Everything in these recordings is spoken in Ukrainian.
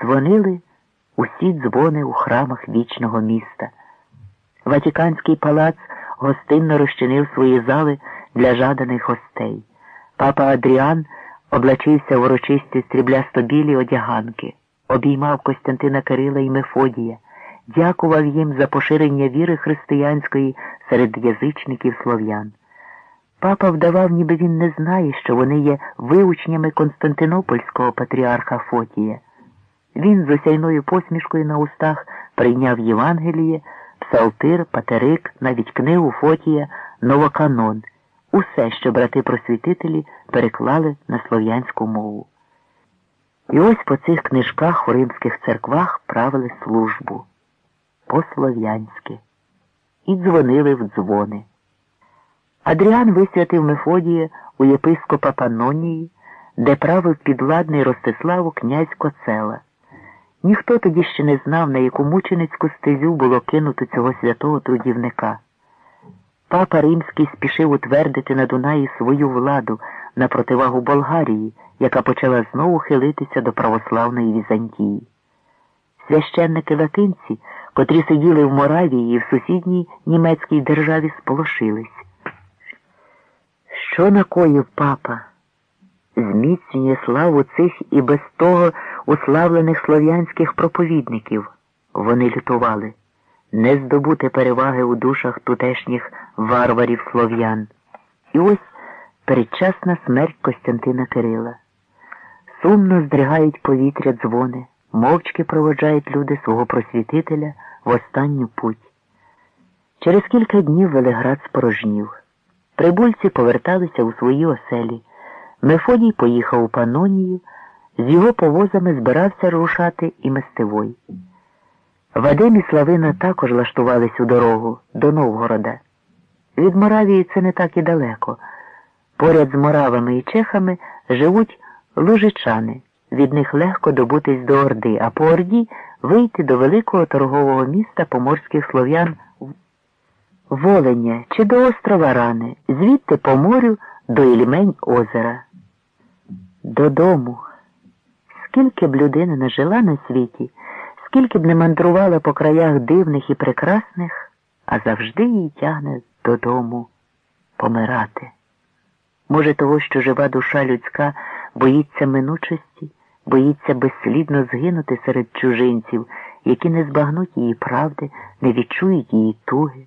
Дзвонили усі дзвони у храмах вічного міста. Ватіканський палац гостинно розчинив свої зали для жаданих гостей. Папа Адріан облачився в урочисті стріблясто-білі одяганки, обіймав Костянтина Кирила і Мефодія, дякував їм за поширення віри християнської серед язичників слов'ян. Папа вдавав, ніби він не знає, що вони є виучнями Константинопольського патріарха Фотія. Він з осяйною посмішкою на устах прийняв Євангеліє, псалтир, патерик, навіть книгу Фотія, Новоканон, усе, що брати просвітителі переклали на слов'янську мову. І ось по цих книжках у римських церквах правили службу по-слов'янськи і дзвонили в дзвони. Адріан висвятив Мефодія у єпископа Панонії, де правив підладний Ростиславу князь Коцела. Ніхто тоді ще не знав, на яку мученицьку стезю було кинуто цього святого трудівника. Папа Римський спішив утвердити на Дунаї свою владу на противагу Болгарії, яка почала знову хилитися до православної Візантії. Священники латинці, котрі сиділи в Моравії і в сусідній німецькій державі, сполошились. Що накоїв папа? Зміцнює славу цих і без того уславлених слов'янських проповідників. Вони лютували не здобути переваги у душах тутешніх варварів слов'ян. І ось передчасна смерть Костянтина Кирила. Сумно здригають повітря дзвони, мовчки проводжають люди свого просвітителя в останню путь. Через кілька днів Велиград спорожнів. Прибульці поверталися у свої оселі. Мефодій поїхав у Панонію, з його повозами збирався рушати і Мистевой. Вадим і Славина також лаштувались у дорогу до Новгорода. Від Моравії це не так і далеко. Поряд з моравами і чехами живуть лужичани. Від них легко добутись до Орди, а по Орді вийти до великого торгового міста поморських слов'ян Воленя чи до острова Рани, звідти по морю до Ілімень озера. Додому. Скільки б людина не жила на світі, скільки б не мандрувала по краях дивних і прекрасних, а завжди її тягне додому помирати. Може, того, що жива душа людська боїться минучості, боїться безслідно згинути серед чужинців, які не збагнуть її правди, не відчують її туги.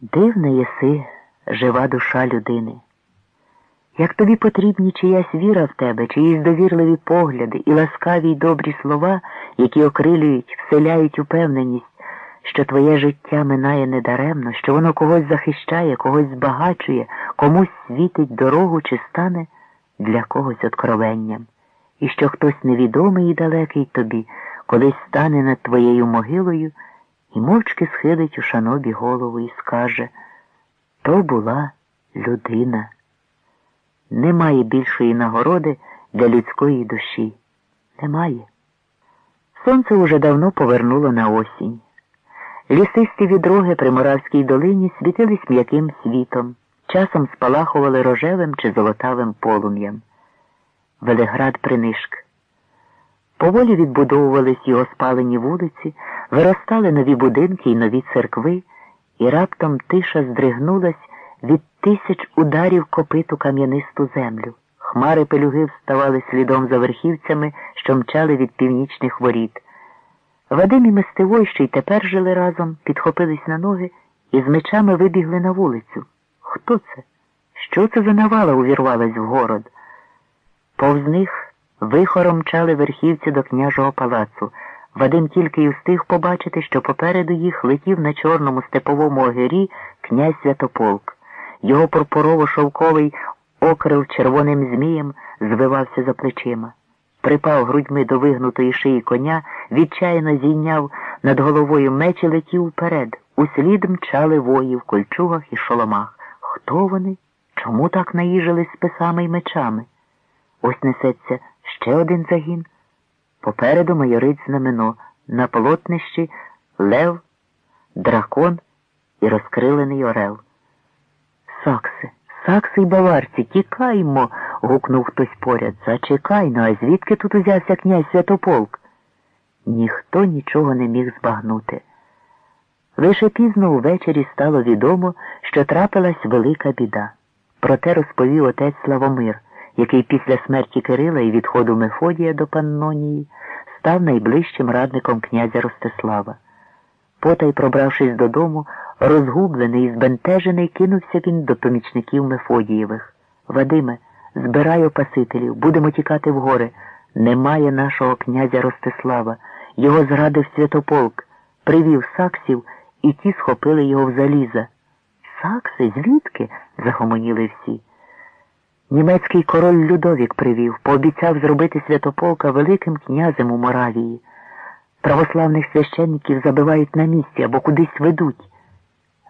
Дивна єси, жива душа людини. Як тобі потрібні чиясь віра в тебе, чиїсь довірливі погляди і ласкаві й добрі слова, які окрилюють, вселяють упевненість, що твоє життя минає недаремно, що воно когось захищає, когось збагачує, комусь світить дорогу чи стане для когось откровенням, і що хтось невідомий і далекий тобі колись стане над твоєю могилою і мовчки схилить у шанобі голову і скаже то була людина. Немає більшої нагороди для людської душі. Немає. Сонце уже давно повернуло на осінь. Лісисті відроги при Моравській долині світились м'яким світом, часом спалахували рожевим чи золотавим полум'ям. Велеград принишк. Поволі відбудовувались його спалені вулиці, виростали нові будинки і нові церкви, і раптом тиша здригнулась від тисяч ударів копиту кам'янисту землю. Хмари пелюги вставали слідом за верхівцями, що мчали від північних воріт. Вадим і Мистевой, що й тепер жили разом, підхопились на ноги і з мечами вибігли на вулицю. Хто це? Що це за навала увірвалась в город? Повз них вихором мчали верхівці до княжого палацу. Вадим тільки й встиг побачити, що попереду їх летів на чорному степовому огирі князь Святополк. Його пурпурово-шовковий окрив червоним змієм звивався за плечима. Припав грудьми до вигнутої шиї коня, відчайно зійняв над головою меч і летів вперед. Услід мчали вої в кольчугах і шоломах. Хто вони? Чому так наїжились списами й мечами? Ось несеться ще один загін. Попереду майорить знамено на полотнищі лев, дракон і розкрилений орел. Сакси, сакси й баварці, тікаймо. гукнув хтось поряд. Зачекай ну, а звідки тут узявся князь Святополк? ніхто нічого не міг збагнути. Лише пізно увечері стало відомо, що трапилась велика біда. Проте розповів отець Славомир, який після смерті Кирила і відходу Мефодія до Паннонії став найближчим радником князя Ростислава. Потай, пробравшись додому, розгублений і збентежений, кинувся він до помічників Мефодієвих. Вадиме, збирай опасителів, будемо тікати в гори. Немає нашого князя Ростислава. Його зрадив святополк, привів саксів, і ті схопили його в заліза. Сакси, звідки? загомоніли всі. Німецький король Людовік привів, пообіцяв зробити святополка великим князем у Моравії. Православних священників забивають на місці або кудись ведуть.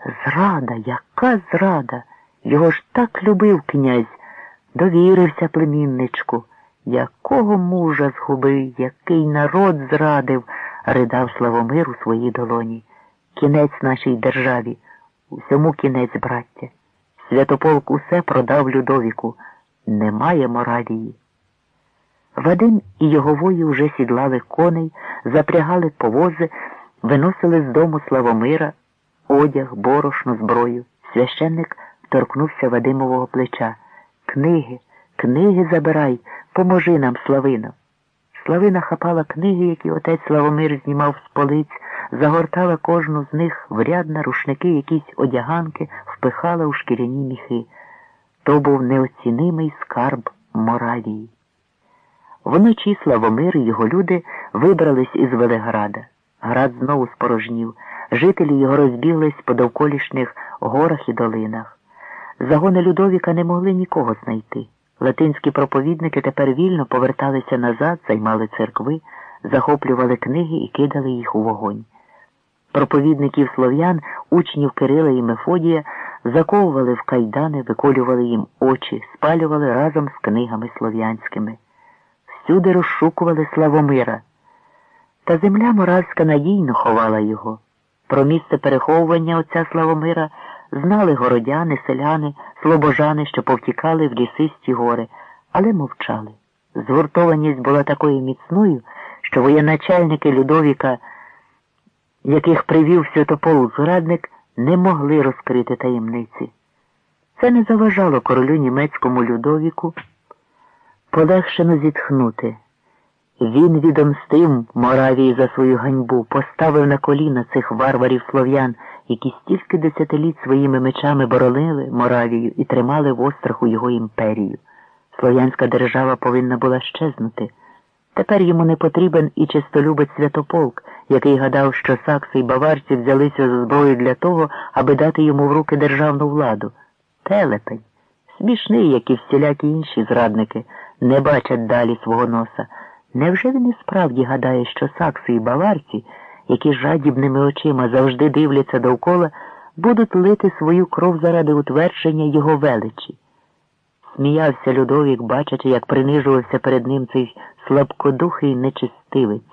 Зрада, яка зрада? Його ж так любив князь, довірився племінничку. Якого мужа згубив, який народ зрадив, ридав Славомир у своїй долоні. Кінець нашій державі, усьому кінець, браття. Святополк усе продав Людовіку. Немає Моравії. Вадим і його вої вже сідлали коней, запрягали повози, виносили з дому Славомира, одяг, борошно, зброю. Священник торкнувся Вадимового плеча. Книги, книги забирай, поможи нам, Славино. Славина хапала книги, які отець Славомир знімав з полиць, загортала кожну з них в ряд на рушники якісь одяганки, впихала у шкіряні міхи. То був неоцінимий скарб Моравії. Вночі Славомир і його люди вибрались із Велеграда. Град знову спорожнів. Жителі його розбіглись по довколішніх горах і долинах. Загони Людовіка не могли нікого знайти. Латинські проповідники тепер вільно поверталися назад, займали церкви, захоплювали книги і кидали їх у вогонь. Проповідників слов'ян, учнів Кирила і Мефодія заковували в кайдани, виколювали їм очі, спалювали разом з книгами слов'янськими. Всюди розшукували Славомира. Та земля моравська надійно ховала його. Про місце переховування отця Славомира знали городяни, селяни, слобожани, що повтікали в лісисті гори, але мовчали. Згуртованість була такою міцною, що воєначальники Людовіка, яких привів святополк зрадник, не могли розкрити таємниці. Це не заважало королю німецькому Людовіку полегшено зітхнути. Він відомстив Моравії за свою ганьбу, поставив на коліна цих варварів слов'ян, які стільки десятиліть своїми мечами боронили Моравію і тримали в остраху його імперію. Слов'янська держава повинна була щезнути. Тепер йому не потрібен і чистолюбець святополк, який гадав, що сакси й баварці взялися за зброю для того, аби дати йому в руки державну владу. Телепень, смішний, як і всілякі інші зрадники, не бачать далі свого носа. Невже він і справді гадає, що сакси і баварці, які жадібними очима завжди дивляться довкола, будуть лити свою кров заради утвердження його величі? Сміявся Людовік, бачачи, як принижувався перед ним цей слабкодухий нечистивець.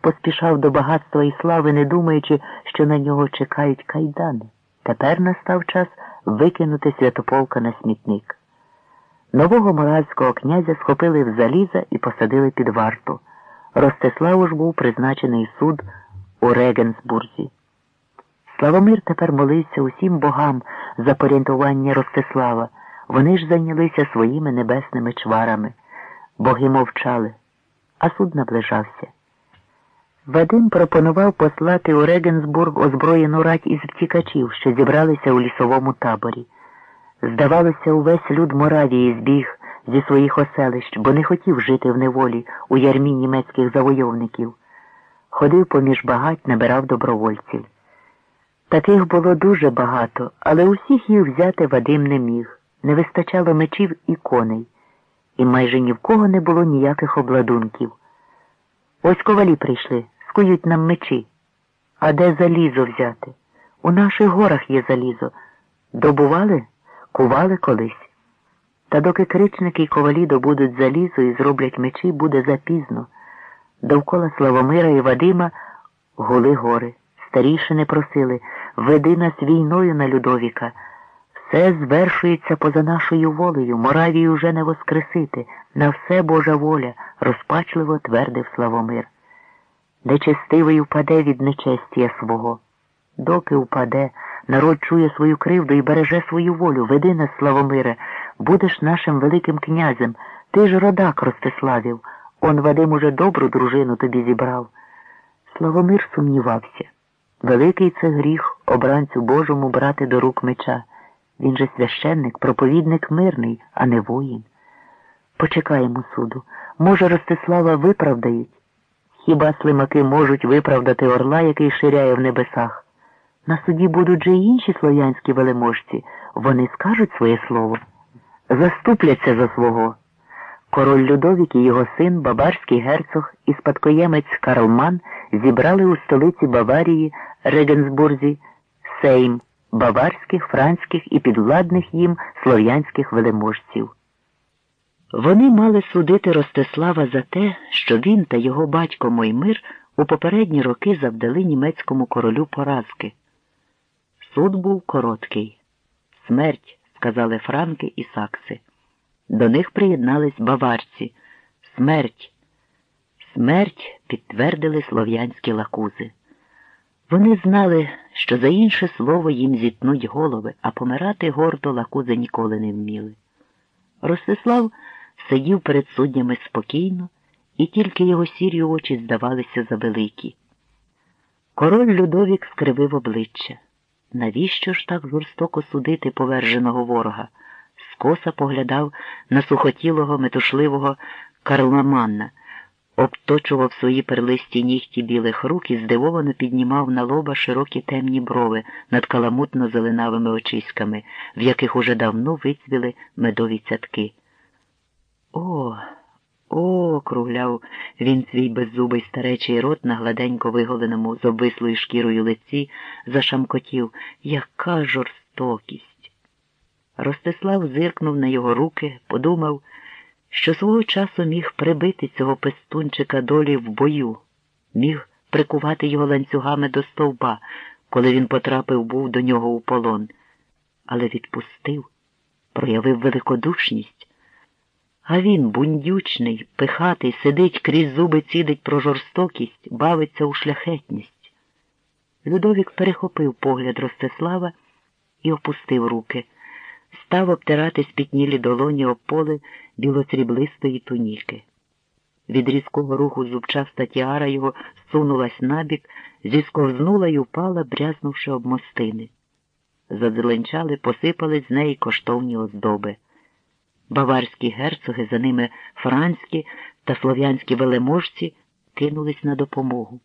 Поспішав до багатства і слави, не думаючи, що на нього чекають кайдани. Тепер настав час викинути святополка на смітник. Нового моравського князя схопили в заліза і посадили під варту. Ростиславу ж був призначений суд у Регенсбурзі. Славомир тепер молився усім богам за порятування Ростислава. Вони ж зайнялися своїми небесними чварами. Боги мовчали, а суд наближався. Вадим пропонував послати у Регенсбург озброєну рать із втікачів, що зібралися у лісовому таборі. Здавалося, увесь люд Моравії збіг зі своїх оселищ, бо не хотів жити в неволі у ярмі німецьких завойовників. Ходив поміж багать, набирав добровольців. Таких було дуже багато, але усіх їх взяти Вадим не міг. Не вистачало мечів і коней, і майже ні в кого не було ніяких обладунків. Ось ковалі прийшли, скують нам мечі. А де залізо взяти? У наших горах є залізо. Добували? Кували колись. Та доки кричники й ковалі добудуть залізо і зроблять мечі, буде запізно. Довкола Славомира і Вадима гули гори. Старішини просили веди нас війною на Людовіка. Все звершується поза нашою волею, Моравію вже не воскресити, на все Божа воля, розпачливо твердив Славомир. нечестивий упаде від нечестія свого. Доки упаде, народ чує свою кривду і береже свою волю. Веди нас, Славомире, будеш нашим Великим князем. Ти ж родак Ростиславів. Он Вадим уже добру дружину тобі зібрав. Славомир сумнівався. Великий це гріх обранцю Божому брати до рук меча. Він же священник, проповідник мирний, а не воїн. Почекаємо суду. Може, Ростислава виправдають? Хіба слимаки можуть виправдати орла, який ширяє в небесах? На суді будуть же й інші слов'янські велеможці. Вони скажуть своє слово, заступляться за свого. Король Людовік і його син, баварський герцог і спадкоємець Карлман зібрали у столиці Баварії Регенсбурзі сейм баварських, франських і підвладних їм слов'янських велеможців. Вони мали судити Ростислава за те, що він та його батько Моймир у попередні роки завдали німецькому королю поразки. Суд був короткий. Смерть, сказали франки і сакси. До них приєднались баварці. Смерть. Смерть підтвердили слов'янські лакузи. Вони знали, що за інше слово їм зітнуть голови, а помирати гордо лакузи ніколи не вміли. Ростислав сидів перед суднями спокійно, і тільки його сірі очі здавалися завеликі. Король Людовік скривив обличчя. Навіщо ж так жорстоко судити поверженого ворога? Скоса поглядав на сухотілого, метушливого Карламанна, обточував свої перлисті нігті білих рук і здивовано піднімав на лоба широкі темні брови над каламутно зеленавими очиськами, в яких уже давно вицвіли медові цятки. О, о, кругляв він свій беззубий старечий рот на гладенько виголеному з обвислою шкірою лиці, зашамкотів. Яка жорстокість! Ростислав зиркнув на його руки, подумав, що свого часу міг прибити цього пестунчика долі в бою, міг прикувати його ланцюгами до стовба, коли він потрапив був до нього у полон, але відпустив, проявив великодушність. А він, бундючний, пихатий, сидить крізь зуби цідить про жорстокість, бавиться у шляхетність. Людовік перехопив погляд Ростислава і опустив руки, став обтирати спітнілі долоні об поле білосріблистої туніки. Від різкого руху зубчаста тіара його сунулась набік, зісковзнула й упала, брязнувши об мостини. Задзеленчали, посипались з неї коштовні оздоби. Баварські герцоги, за ними франські та слов'янські велеможці кинулись на допомогу.